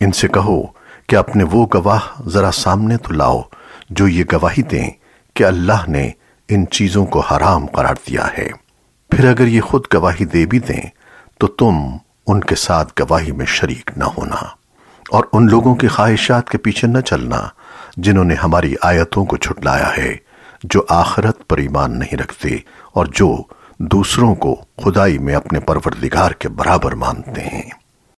इनसे कहो कि अपने वो गवाह जरा सामने तो लाओ, जो ये गवाही दें कि अल्लाह ने इन चीज़ों को हराम करार दिया है। फिर अगर ये खुद गवाही दे भी दें तो तुम उनके साथ गवाही में शरीक न होना। और उन लोगों की ख्वाहिशात के पीछे न चलना, जिन्होंने हमारी आयतों को छुटलाया है, जो आखरत पर ईमान नहीं रखते और जो दूसरों को खुदाई में अपने परवरदिगार के बराबर मानते हैं।